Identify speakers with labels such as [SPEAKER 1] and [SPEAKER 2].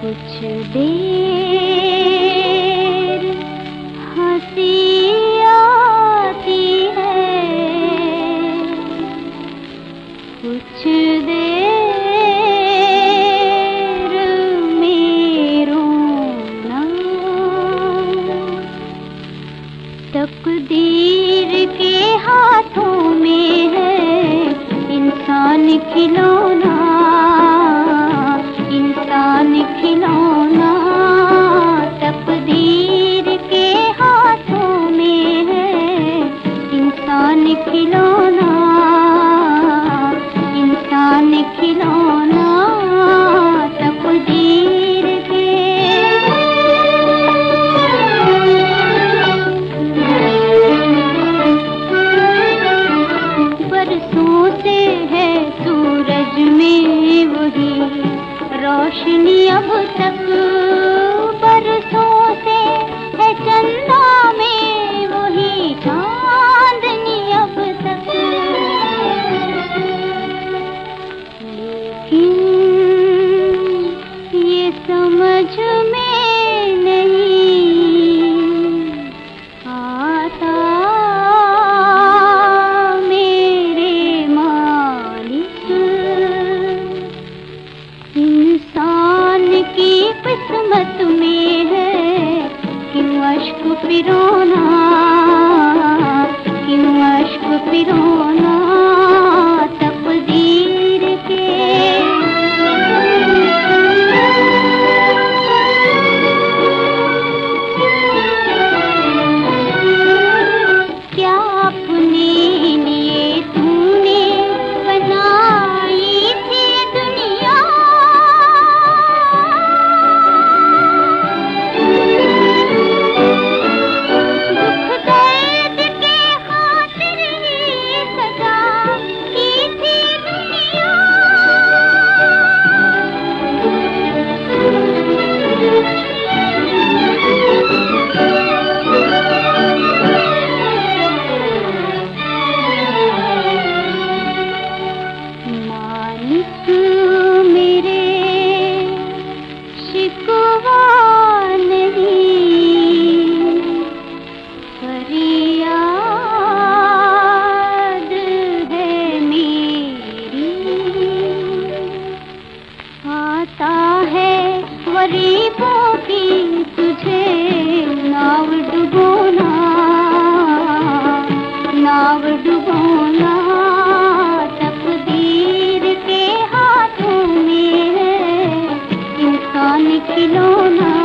[SPEAKER 1] कुछ देर हँसी आती है। कुछ देर मेरो तकदीर के हाथों में है। खिलौना खिलौना। रोशनी अब तक की किस्मत में है क्यों अश्क पिरोना क्यों अश्क पिरोना गरीबों की तुझे नाव डुबोना नाव डुबोना तकदीर के हाथों में है इंसान खिलौना।